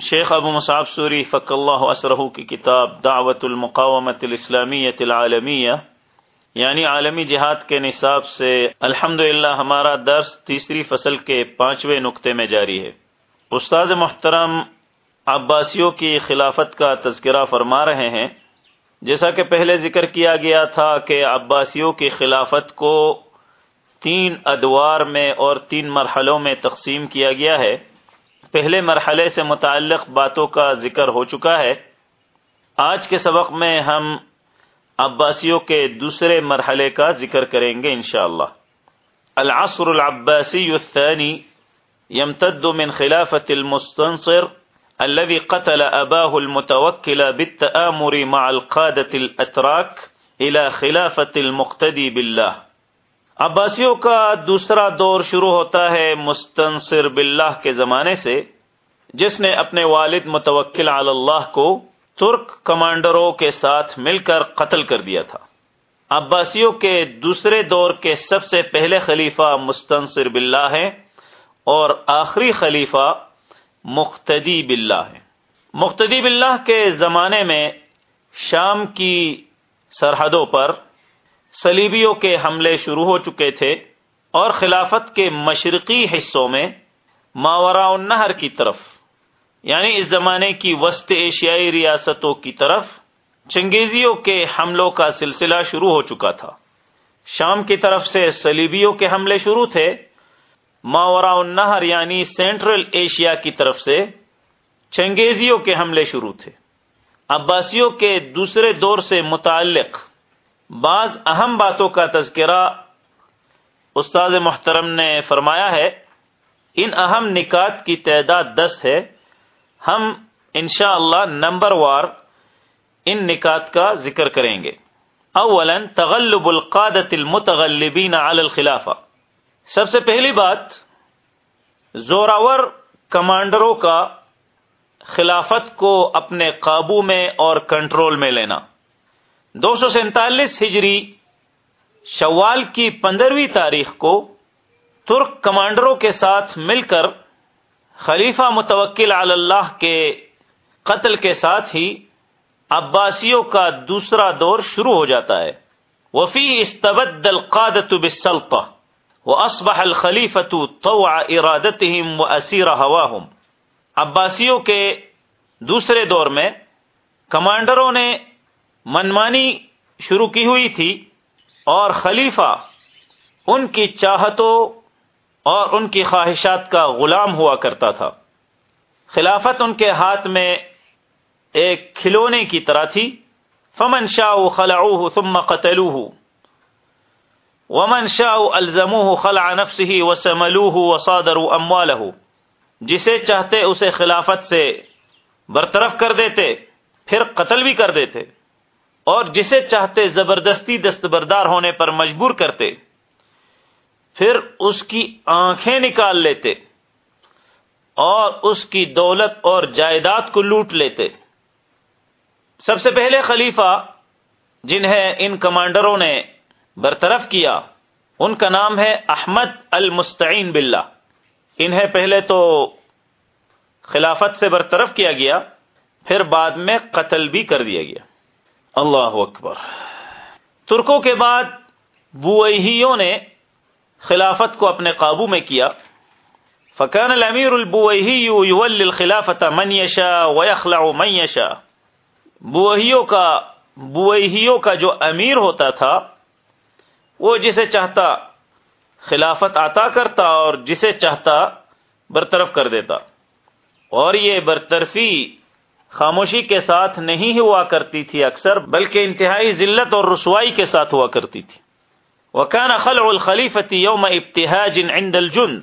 شیخ ابو Musab sorry فق اللہ اسرہ کی کتاب دعوت المقامت الاسلامیت العالمیہ یعنی عالمی جہاد کے نصاب سے الحمد ہمارا درس تیسری فصل کے پانچویں نقطے میں جاری ہے۔ استاد محترم عباسیوں کی خلافت کا تذکرہ فرما رہے ہیں۔ جیسا کہ پہلے ذکر کیا گیا تھا کہ عباسیوں کی خلافت کو تین ادوار میں اور تین مرحلوں میں تقسیم کیا گیا ہے۔ پہلے مرحلے سے متعلق باتوں کا ذکر ہو چکا ہے۔ آج کے سبق میں ہم عباسیوں کے دوسرے مرحلے کا ذکر کریں گے انشاءاللہ۔ العصر العباسی الثانی يمتد من خلافة المستنصر الذي قتل أباه المتوكل بالتآمر مع القادة الأتراك إلى خلافة المقتدي بالله عباسیوں کا دوسرا دور شروع ہوتا ہے مستنصر باللہ کے زمانے سے، جس نے اپنے والد متوکل علی اللہ کو ترک کمانڈروں کے ساتھ مل کر قتل کر دیا تھا۔ عباسیوں کے دوسرے دور کے سب سے پہلے خلیفہ مستنصر باللہ ہیں اور آخری خلیفہ مختدی باللہ ہے مختدی باللہ کے زمانے میں شام کی سرحدوں پر سلیبیوں کے حملے شروع ہو چکے تھے اور خلافت کے مشرقی حصوں میں ماورا النہر کی طرف یعنی اس زمانے کی وسط ایشیائی ریاستوں کی طرف چنگیزیوں کے حملوں کا سلسلہ شروع ہو چکا تھا۔ شام کی طرف سے سلیبیوں کے حملے شروع تھے ماورا النہر یعنی سینٹرل ایشیا کی طرف سے چنگیزیوں کے حملے شروع تھے۔ عباسیوں کے دوسرے دور سے متعلق بعض اہم باتوں کا تذکرہ استاد محترم نے فرمایا ہے۔ ان اہم نکات کی تعداد دس ہے۔ ہم انشاءاللہ اللہ نمبر وار ان نکات کا ذکر کریں گے۔ اولا تغلب القادت المتغلبین علی الخلافہ۔ سب سے پہلی بات، زوراور کمانڈروں کا خلافت کو اپنے قابو میں اور کنٹرول میں لینا۔ دو سو سینتالیس ہجری شوال کی پندرہویں تاریخ کو ترک کمانڈروں کے ساتھ مل کر خلیفہ متوکل علی اللہ کے قتل کے ساتھ ہی عباسیوں کا دوسرا دور شروع ہو جاتا ہے۔ وفی استبد القادت بالسلطہ واصبح الخلیفة طوع ارادتهم واسیر هواهم عباسیوں کے دوسرے دور میں کمانڈروں نے منمانی شروع کی ہوئی تھی اور خلیفہ ان کی چاہتوں اور ان کی خواہشات کا غلام ہوا کرتا تھا۔ خلافت ان کے ہاتھ میں ایک کھلونے کی طرح تھی۔ فمن شاہ خلعوه ثم قتلوه۔ ومن شاء الزموه خلع نفسه وسملوه وصادروا امواله جسے چاہتے اسے خلافت سے برطرف کر دیتے، پھر قتل بھی کر دیتے۔ اور جسے چاہتے زبردستی دستبردار ہونے پر مجبور کرتے، پھر اس کی آنکھیں نکال لیتے اور اس کی دولت اور جائیداد کو لوٹ لیتے۔ سب سے پہلے خلیفہ، جنہیں ان کمانڈروں نے برطرف کیا، ان کا نام ہے احمد المستعین باللہ۔ انہیں پہلے تو خلافت سے برطرف کیا گیا، پھر بعد میں قتل بھی کر دیا گیا۔ اللہ اکبر۔ ترکوں کے بعد بوئیوں نے خلافت کو اپنے قابو میں کیا۔ فکان الامیر یول الخلافت من یشا ویخلع من یشا بوئیوں کا بوئیوں کا جو امیر ہوتا تھا، وہ جسے چاہتا خلافت عطا کرتا اور جسے چاہتا برطرف کر دیتا۔ اور یہ برطرفی خاموشی کے ساتھ نہیں ہوا کرتی تھی اکثر، بلکہ انتہائی ذلت اور رسوائی کے ساتھ ہوا کرتی تھی۔ وکان خلع الخلیفتی یوم ابتحاج عند الجند۔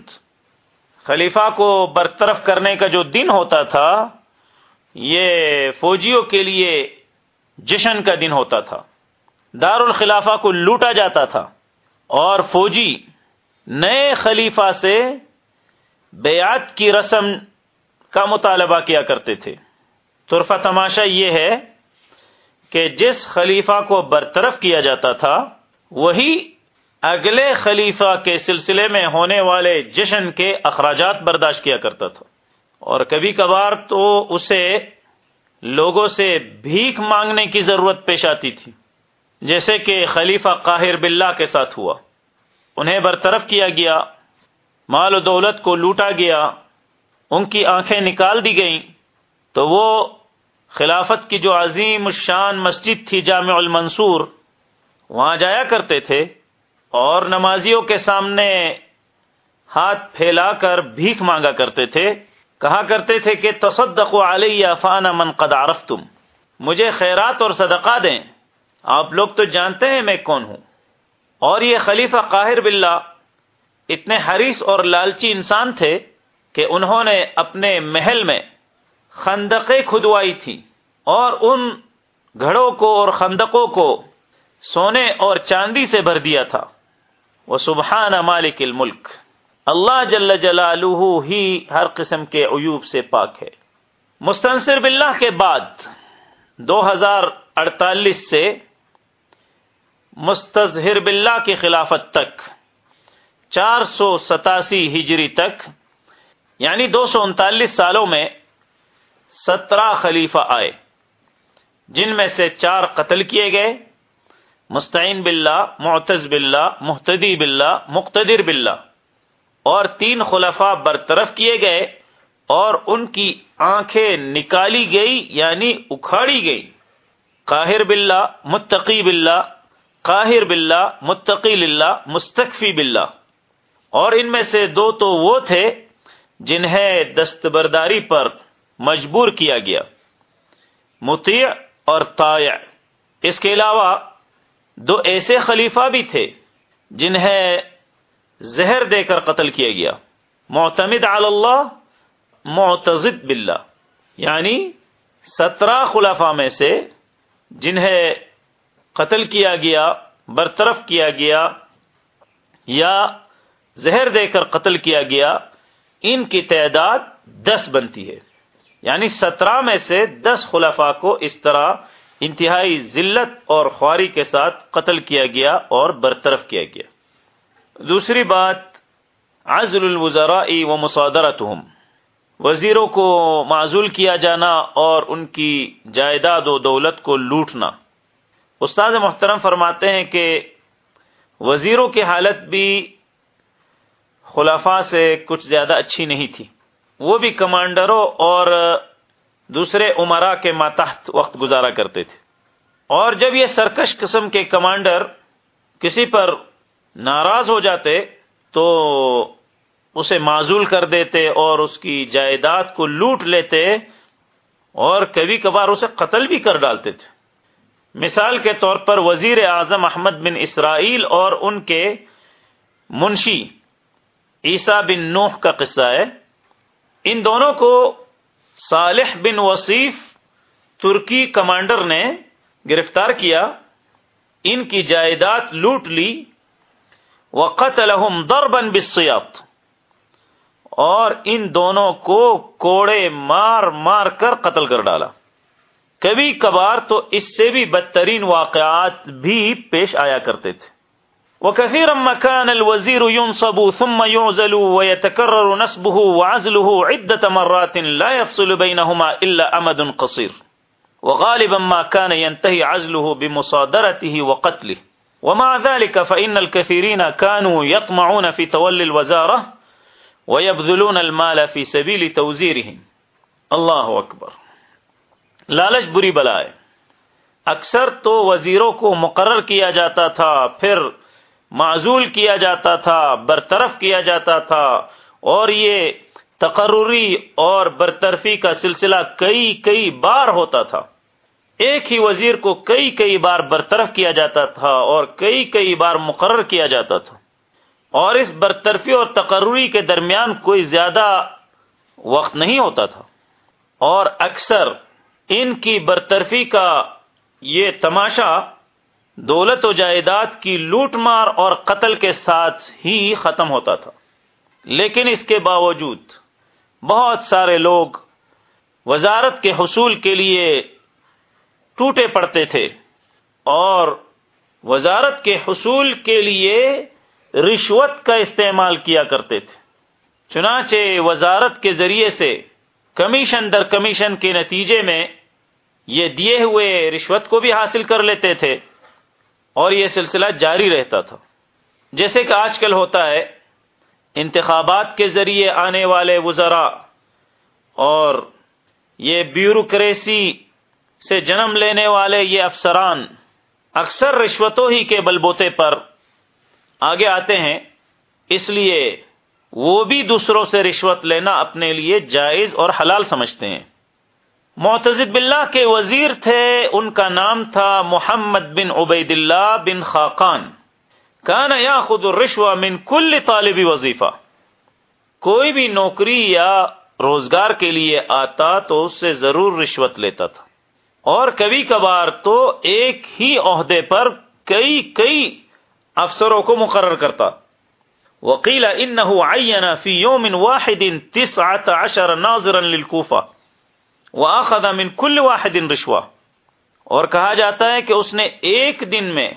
خلیفہ کو برطرف کرنے کا جو دن ہوتا تھا، یہ فوجیوں کے لیے جشن کا دن ہوتا تھا۔ دار الخلافہ کو لوٹا جاتا تھا اور فوجی نئے خلیفہ سے بیعت کی رسم کا مطالبہ کیا کرتے تھے۔ طرفہ تماشا یہ ہے کہ جس خلیفہ کو برطرف کیا جاتا تھا، وہی اگلے خلیفہ کے سلسلے میں ہونے والے جشن کے اخراجات برداشت کیا کرتا تھا۔ اور کبھی کبھار تو اسے لوگوں سے بھیک مانگنے کی ضرورت پیش آتی تھی، جیسے کہ خلیفہ قاہر باللہ کے ساتھ ہوا۔ انہیں برطرف کیا گیا، مال و دولت کو لوٹا گیا، ان کی آنکھیں نکال دی گئیں، تو وہ خلافت کی جو عظیم الشان مسجد تھی جامع المنصور، وہاں جایا کرتے تھے اور نمازیوں کے سامنے ہاتھ پھیلا کر بھیک مانگا کرتے تھے، کہا کرتے تھے کہ تصدق علیہ فانا من قد عرفتم۔ مجھے خیرات اور صدقہ دیں۔ آپ لوگ تو جانتے ہیں میں کون ہوں۔ اور یہ خلیفہ قاہر باللہ اتنے حریص اور لالچی انسان تھے کہ انہوں نے اپنے محل میں خندقیں کھدوائی تھی اور ان گھڑوں کو اور خندقوں کو سونے اور چاندی سے بھر دیا تھا۔ وہ سبحان مالک الملک۔ اللہ جل جلالہ ہی ہر قسم کے عیوب سے پاک ہے۔ مستنصر باللہ کے بعد دو ہزار اڑتالیس سے مستظہر باللہ کی خلافت تک، چار سو ستاسی ہجری تک یعنی دو سو انتالیس سالوں میں سترہ خلیفہ آئے، جن میں سے چار قتل کیے گئے، مستعین باللہ، معتز باللہ محتدی باللہ، مقتدر باللہ، اور تین خلفاء برطرف کیے گئے، اور ان کی آنکھیں نکالی گئی یعنی اکھاڑی گئی۔ قاہر باللہ، متقی باللہ، قاہر باللہ، متقی للہ مستقفی باللہ۔ اور ان میں سے دو تو وہ تھے، جنہیں دستبرداری پر مجبور کیا گیا۔ مطیع اور طائع۔ اس کے علاوہ دو ایسے خلیفہ بھی تھے جنہیں زہر دے کر قتل کیا گیا۔ معتمد علی اللہ، معتزد باللہ۔ یعنی سترہ خلافہ میں سے جنہیں قتل کیا گیا، برطرف کیا گیا یا زہر دے کر قتل کیا گیا، ان کی تعداد دس بنتی ہے۔ یعنی سترہ میں سے دس خلفاء کو اس طرح انتہائی ذلت اور خواری کے ساتھ قتل کیا گیا اور برطرف کیا گیا۔ دوسری بات، عزل الوزراء و مسادرتهم وزیروں کو معزول کیا جانا اور ان کی جائیداد و دولت کو لوٹنا۔ استاد محترم فرماتے ہیں کہ وزیروں کی حالت بھی خلافہ سے کچھ زیادہ اچھی نہیں تھی۔ وہ بھی کمانڈروں اور دوسرے عمرا کے ماتحت وقت گزارا کرتے تھے۔ اور جب یہ سرکش قسم کے کمانڈر کسی پر ناراض ہو جاتے، تو اسے معذول کر دیتے اور اس کی جائیداد کو لوٹ لیتے اور کبھی کبھار اسے قتل بھی کر ڈالتے تھے۔ مثال کے طور پر وزیر اعظم احمد بن اسرائیل اور ان کے منشی عیسیٰ بن نوح کا قصہ ہے۔ ان دونوں کو صالح بن وصیف ترکی کمانڈر نے گرفتار کیا، ان کی جائیداد لوٹ لی وقت الحم در بن بسیات اور ان دونوں کو کوڑے مار مار کر قتل کر ڈالا۔ کبھی کبھار تو اس سے بھی بدترین واقعات بھی پیش آیا کرتے تھے۔ وكثيرا ما كان الوزير ينصب ثم يعزل ويتكرر نصبه وعزله عدة مرات لا يفصل بينهما إلا أمد قصير. وغالبا ما كان ينتهي عزله بمصادرته وقتله. ومع ذلك فإن الكثيرين كانوا يطمعون في تولي الوزارة ويبذلون المال في سبيل توزيرهم. الله أكبر. لالچ بری بلائے. اکثر تو وزیروں کو مقرر کیا جاتا تھا، پھر معزول کیا جاتا تھا، برطرف کیا جاتا تھا۔ اور یہ تقرری اور برطرفی کا سلسلہ کئی کئی بار ہوتا تھا۔ ایک ہی وزیر کو کئی کئی بار برطرف کیا جاتا تھا اور کئی کئی بار مقرر کیا جاتا تھا۔ اور اس برطرفی اور تقرری کے درمیان کوئی زیادہ وقت نہیں ہوتا تھا۔ اور اکثر ان کی برطرفی کا یہ تماشا دولت و جائیداد کی لوٹ مار اور قتل کے ساتھ ہی ختم ہوتا تھا۔ لیکن اس کے باوجود بہت سارے لوگ وزارت کے حصول کے لیے ٹوٹے پڑتے تھے اور وزارت کے حصول کے لیے رشوت کا استعمال کیا کرتے تھے۔ چنانچہ وزارت کے ذریعے سے کمیشن در کمیشن کے نتیجے میں یہ دیے ہوئے رشوت کو بھی حاصل کر لیتے تھے۔ اور یہ سلسلہ جاری رہتا تھا۔ جیسے کہ آج کل ہوتا ہے، انتخابات کے ذریعے آنے والے وزراء اور یہ بیوروکریسی سے جنم لینے والے یہ افسران اکثر رشوتوں ہی کے بلبوتے پر آگے آتے ہیں۔ اس لیے وہ بھی دوسروں سے رشوت لینا اپنے لیے جائز اور حلال سمجھتے ہیں۔ معتزد باللہ کے وزیر تھے، ان کا نام تھا محمد بن عبید اللہ بن خاقان۔ کان یا خود من کل طالبی وظیفہ۔ کوئی بھی نوکری یا روزگار کے لیے آتا تو اس سے ضرور رشوت لیتا تھا۔ اور کبھی کبھار تو ایک ہی عہدے پر کئی کئی افسروں کو مقرر کرتا۔ وکیل ان فی یوم واحد تسعة عشر ناظرا للکوفہ۔ واخذ من کل واحد رشوہ اور کہا جاتا ہے کہ اس نے ایک دن میں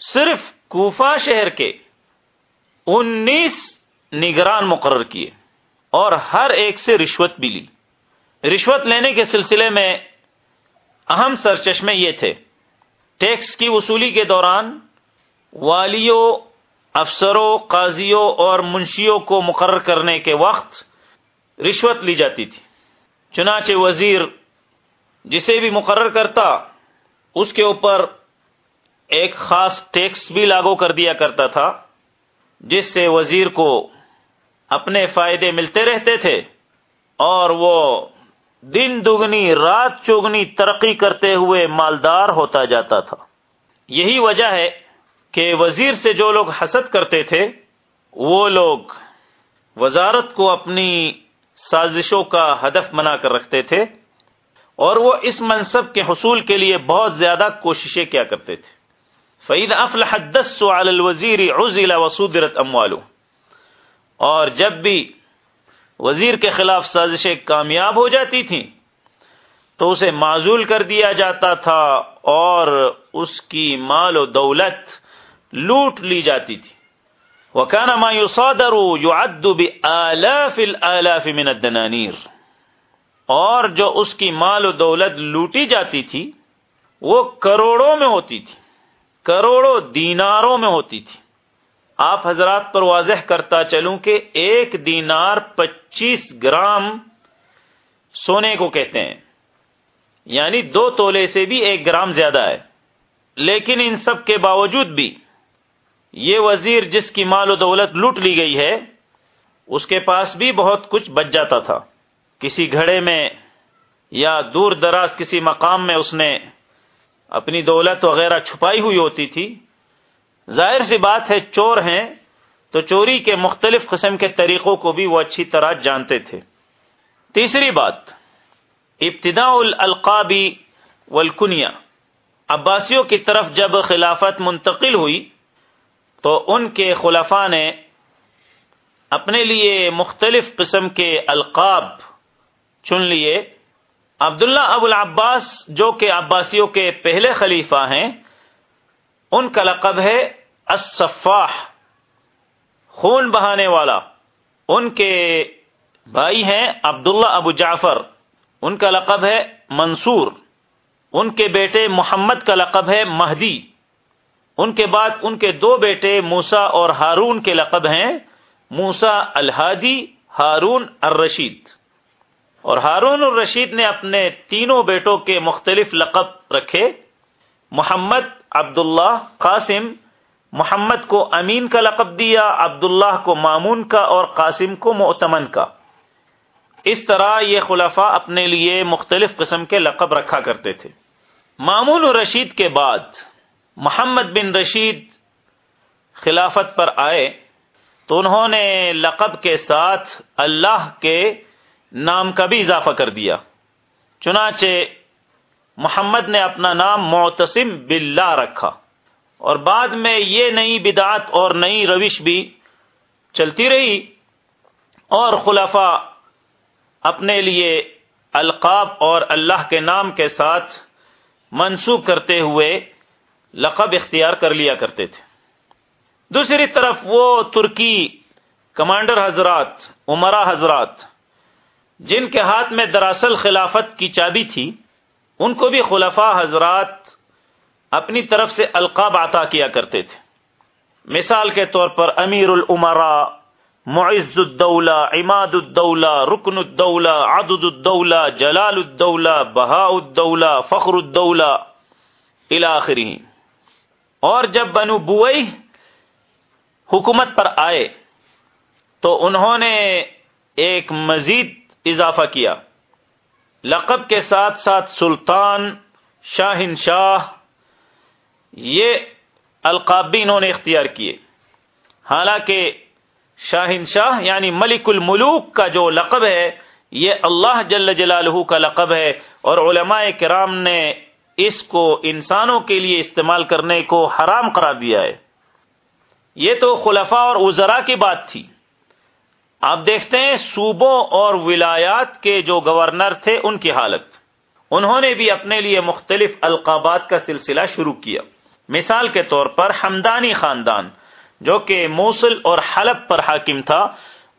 صرف کوفہ شہر کے انیس نگران مقرر کیے اور ہر ایک سے رشوت بھی لی۔ رشوت لینے کے سلسلے میں اہم سرچشمے یہ تھے۔ ٹیکس کی وصولی کے دوران والیوں، افسروں، قاضیوں اور منشیوں کو مقرر کرنے کے وقت رشوت لی جاتی تھی۔ چنانچہ وزیر جسے بھی مقرر کرتا، اس کے اوپر ایک خاص ٹیکس بھی لاگو کر دیا کرتا تھا، جس سے وزیر کو اپنے فائدے ملتے رہتے تھے اور وہ دن دگنی، رات چوگنی ترقی کرتے ہوئے مالدار ہوتا جاتا تھا۔ یہی وجہ ہے کہ وزیر سے جو لوگ حسد کرتے تھے، وہ لوگ وزارت کو اپنی سازشوں کا ہدف بنا کر رکھتے تھے اور وہ اس منصب کے حصول کے لیے بہت زیادہ کوششیں کیا کرتے تھے۔ فعید افلح دس الوزیر عزل وسودرت اموالو اور جب بھی وزیر کے خلاف سازشیں کامیاب ہو جاتی تھیں، تو اسے معذول کر دیا جاتا تھا اور اس کی مال و دولت لوٹ لی جاتی تھی۔ وكان ما يصادر يعد بآلاف الآلاف من الدنانير۔ اور جو اس کی مال و دولت لوٹی جاتی تھی، وہ کروڑوں میں ہوتی تھی، کروڑوں دیناروں میں ہوتی تھی۔ آپ حضرات پر واضح کرتا چلوں کہ ایک دینار پچیس گرام سونے کو کہتے ہیں۔ یعنی دو تولے سے بھی ایک گرام زیادہ ہے۔ لیکن ان سب کے باوجود بھی یہ وزیر جس کی مال و دولت لوٹ لی گئی ہے، اس کے پاس بھی بہت کچھ بچ جاتا تھا۔ کسی گھڑے میں یا دور دراز کسی مقام میں اس نے اپنی دولت وغیرہ چھپائی ہوئی ہوتی تھی۔ ظاہر سی بات ہے، چور ہیں، تو چوری کے مختلف قسم کے طریقوں کو بھی وہ اچھی طرح جانتے تھے۔ تیسری بات ابتدا القابی والکنیا عباسیوں کی طرف جب خلافت منتقل ہوئی تو ان کے خلفاء نے اپنے لیے مختلف قسم کے القاب چن لیے۔ عبداللہ ابو العباس جو کہ عباسیوں کے پہلے خلیفہ ہیں، ان کا لقب ہے الصفاح خون بہانے والا۔ ان کے بھائی ہیں عبداللہ ابو جعفر، ان کا لقب ہے منصور۔ ان کے بیٹے محمد کا لقب ہے مہدی۔ ان کے بعد ان کے دو بیٹے موسا اور ہارون کے لقب ہیں موسا الحادی ہارون الرشید۔ اور ہارون الرشید نے اپنے تینوں بیٹوں کے مختلف لقب رکھے، محمد عبداللہ قاسم، محمد کو امین کا لقب دیا، عبداللہ کو مامون کا اور قاسم کو معتمن کا۔ اس طرح یہ خلفاء اپنے لیے مختلف قسم کے لقب رکھا کرتے تھے۔ مامون الرشید کے بعد محمد بن رشید خلافت پر آئے تو انہوں نے لقب کے ساتھ اللہ کے نام کا بھی اضافہ کر دیا۔ چنانچہ محمد نے اپنا نام معتصم باللہ رکھا اور بعد میں یہ نئی بدعت اور نئی روش بھی چلتی رہی اور خلفاء اپنے لیے القاب اور اللہ کے نام کے ساتھ منسوخ کرتے ہوئے لقب اختیار کر لیا کرتے تھے۔ دوسری طرف وہ ترکی کمانڈر حضرات، عمرہ حضرات، جن کے ہاتھ میں دراصل خلافت کی چابی تھی، ان کو بھی خلفاء حضرات اپنی طرف سے القاب عطا کیا کرتے تھے۔ مثال کے طور پر امیر العمرا معز الدولہ، عماد الدولہ، رکن الدولہ، عدد الدولہ، جلال الدولہ بہا الدولہ، فخر الدولہ الاخری اور جب بنو بوئی حکومت پر آئے تو انہوں نے ایک مزید اضافہ کیا۔ لقب کے ساتھ ساتھ سلطان شاہن شاہ یہ القاب بھی انہوں نے اختیار کیے۔ حالانکہ شاہن شاہ یعنی ملک الملوک کا جو لقب ہے، یہ اللہ جل جلالہ کا لقب ہے اور علماء کرام نے اس کو انسانوں کے لیے استعمال کرنے کو حرام قرار دیا ہے۔ یہ تو خلفاء اور وزراء کی بات تھی۔ آپ دیکھتے ہیں صوبوں اور ولایات کے جو گورنر تھے ان کی حالت۔ انہوں نے بھی اپنے لیے مختلف القابات کا سلسلہ شروع کیا۔ مثال کے طور پر حمدانی خاندان، جو کہ موصل اور حلب پر حاکم تھا،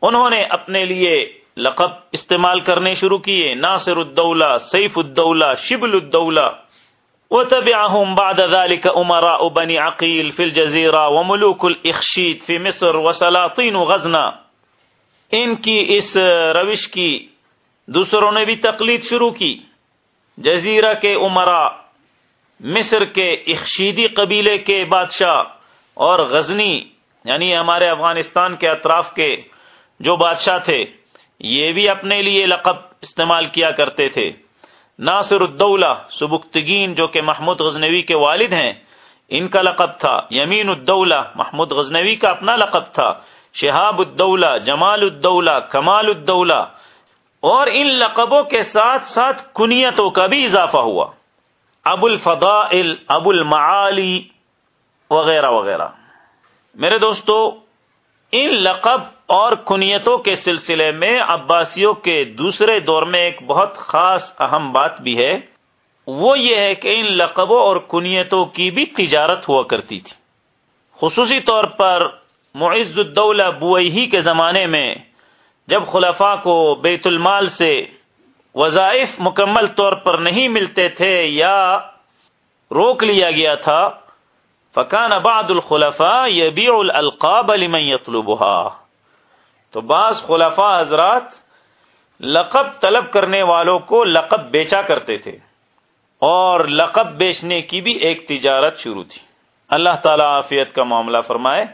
انہوں نے اپنے لیے لقب استعمال کرنے شروع کیے۔ ناصر الدولہ، سیف الدولہ، شبل الدولہ۔ وتبعهم بعد ذلك امراء بني عقيل في الجزيره وملوك الاخشيد في مصر وسلاطين غزنا. ان کی اس روش کی دوسروں نے بھی تقلید شروع کی. جزیرہ کے عمرا مصر کے اخشیدی قبیلے کے بادشاہ اور غزنی یعنی ہمارے افغانستان کے اطراف کے جو بادشاہ تھے، یہ بھی اپنے لیے لقب استعمال کیا کرتے تھے۔ ناصر الدولہ، سبکتگین جو کہ محمود غزنوی کے والد ہیں، ان کا لقب تھا۔ یمین الدولہ، محمود غزنوی کا اپنا لقب تھا۔ شہاب الدولہ، جمال الدولہ، کمال الدولہ۔ اور ان لقبوں کے ساتھ ساتھ کنیتوں کا بھی اضافہ ہوا۔ ابو الفضائل، ابو المعالی وغیرہ وغیرہ۔ میرے دوستو ان لقب اور کنیتوں کے سلسلے میں عباسیوں کے دوسرے دور میں ایک بہت خاص اہم بات بھی ہے۔ وہ یہ ہے کہ ان لقبوں اور کنیتوں کی بھی تجارت ہوا کرتی تھی۔ خصوصی طور پر معز الدولہ بوئی کے زمانے میں جب خلفاء کو بیت المال سے وظائف مکمل طور پر نہیں ملتے تھے یا روک لیا گیا تھا فکان بعد الخلفاء یبیع الالقاب لمن يطلبها تو بعض خلفاء حضرات لقب طلب کرنے والوں کو لقب بیچا کرتے تھے اور لقب بیچنے کی بھی ایک تجارت شروع تھی۔ اللہ تعالی عافیت کا معاملہ فرمائے۔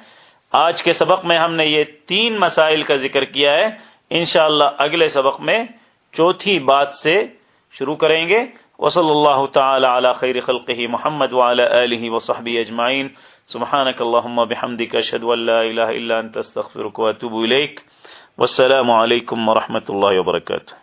آج کے سبق میں ہم نے یہ تین مسائل کا ذکر کیا ہے۔ انشاءاللہ اگلے سبق میں چوتھی بات سے شروع کریں گے۔ وصلی اللہ تعالی علی خیر خلقه محمد وعلى آله وصحبه اجمعین سبحانك اللهم بحمدك اشہد ان لا الہ الا انت استغفرك واتوب الیک والسلام علیکم ورحمۃ اللہ وبرکاتہ